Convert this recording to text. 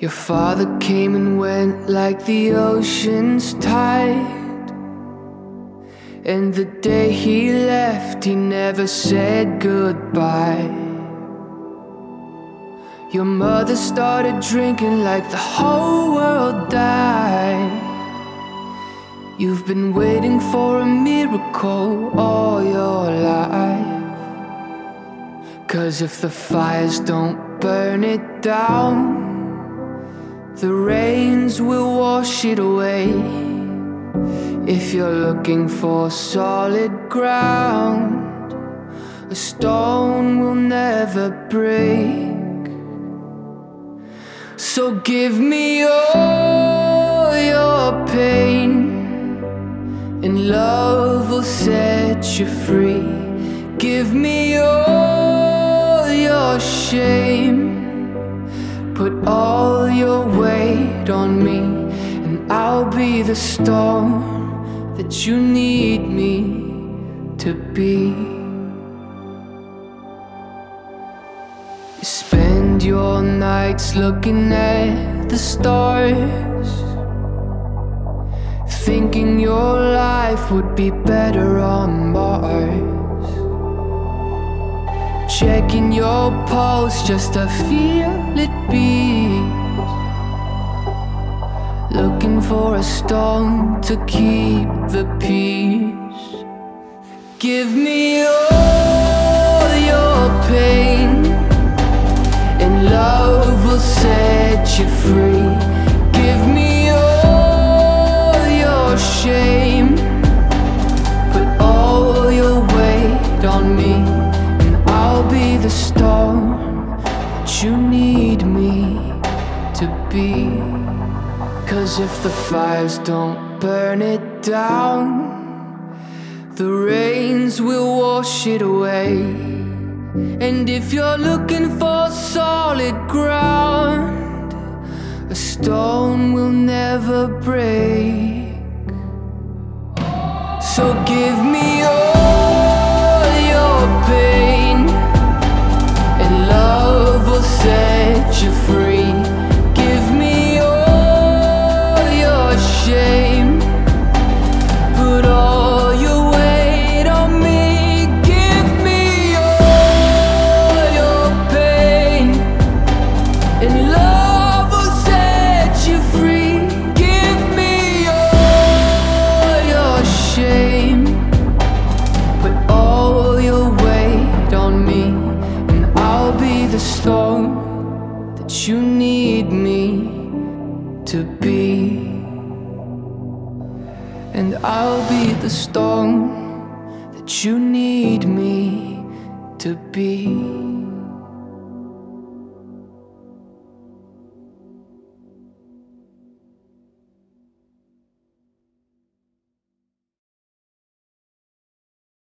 Your father came and went like the ocean's tide. And the day he left, he never said goodbye. Your mother started drinking like the whole world died. You've been waiting for a miracle all your life. Cause if the fires don't burn it down, the rains will wash it away. If you're looking for solid ground, a stone will never break. So give me all your pain and love will set you free. Give me all your shame, put all your the storm that you need me to be. You spend your nights looking at the stars Thinking your life would be better on Mars. Checking your pulse just to feel it beat. Looking for a stone to keep the peace. Give me all your pain, and love will set you free. Give me all your shame. Put all your weight on me, and I'll be the storm Cause if the fires don't burn it down, the rains will wash it away. And if you're looking for solid ground, a stone will never break. So give me Storm that you need me to be. And I'll be the stone that you need me to be.